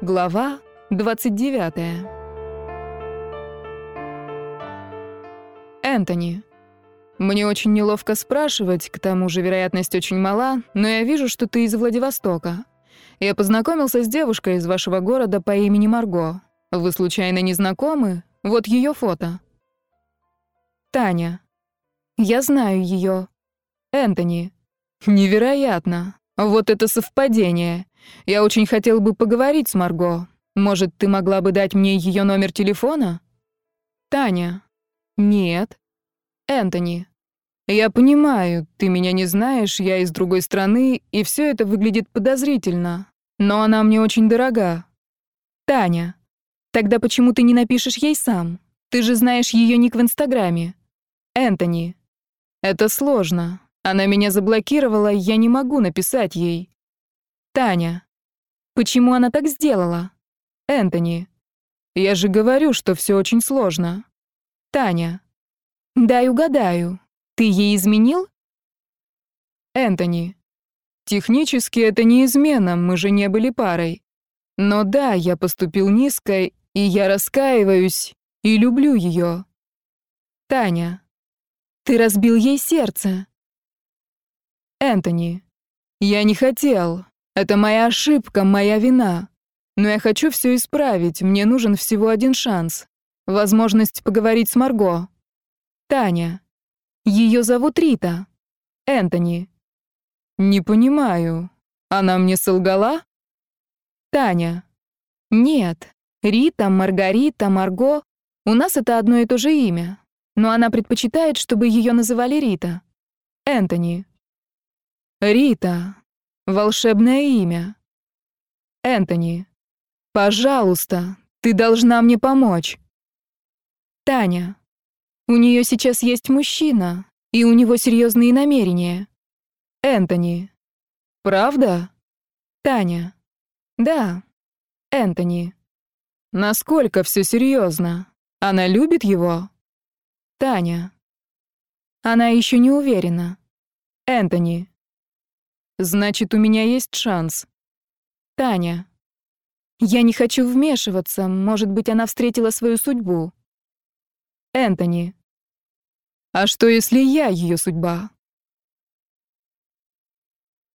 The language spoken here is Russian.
Глава 29. Энтони. Мне очень неловко спрашивать, к тому же вероятность очень мала, но я вижу, что ты из Владивостока. Я познакомился с девушкой из вашего города по имени Марго. Вы случайно не знакомы? Вот ее фото. Таня. Я знаю ее. Энтони. Невероятно. Вот это совпадение. Я очень хотел бы поговорить с Марго. Может, ты могла бы дать мне ее номер телефона? Таня. Нет. Энтони. Я понимаю, ты меня не знаешь, я из другой страны, и все это выглядит подозрительно. Но она мне очень дорога. Таня. Тогда почему ты не напишешь ей сам? Ты же знаешь ее ник в Инстаграме. Энтони. Это сложно. Она меня заблокировала, я не могу написать ей. Таня. Почему она так сделала? Энтони. Я же говорю, что все очень сложно. Таня. Дай угадаю. Ты ей изменил? Энтони. Технически это не измена, мы же не были парой. Но да, я поступил низко, и я раскаиваюсь, и люблю ее. Таня. Ты разбил ей сердце. Энтони. Я не хотел. Это моя ошибка, моя вина. Но я хочу все исправить, мне нужен всего один шанс. Возможность поговорить с Марго. Таня. Ее зовут Рита. Энтони. Не понимаю. Она мне солгала? Таня. Нет. Рита, Маргарита, Марго. У нас это одно и то же имя. Но она предпочитает, чтобы ее называли Рита. Энтони. Рита. Волшебное имя. Энтони. Пожалуйста, ты должна мне помочь. Таня. У нее сейчас есть мужчина, и у него серьезные намерения. Энтони. Правда? Таня. Да. Энтони. Насколько все серьезно? Она любит его? Таня. Она еще не уверена. Энтони. Значит, у меня есть шанс. Таня. Я не хочу вмешиваться, может быть, она встретила свою судьбу. Энтони. А что, если я ее судьба?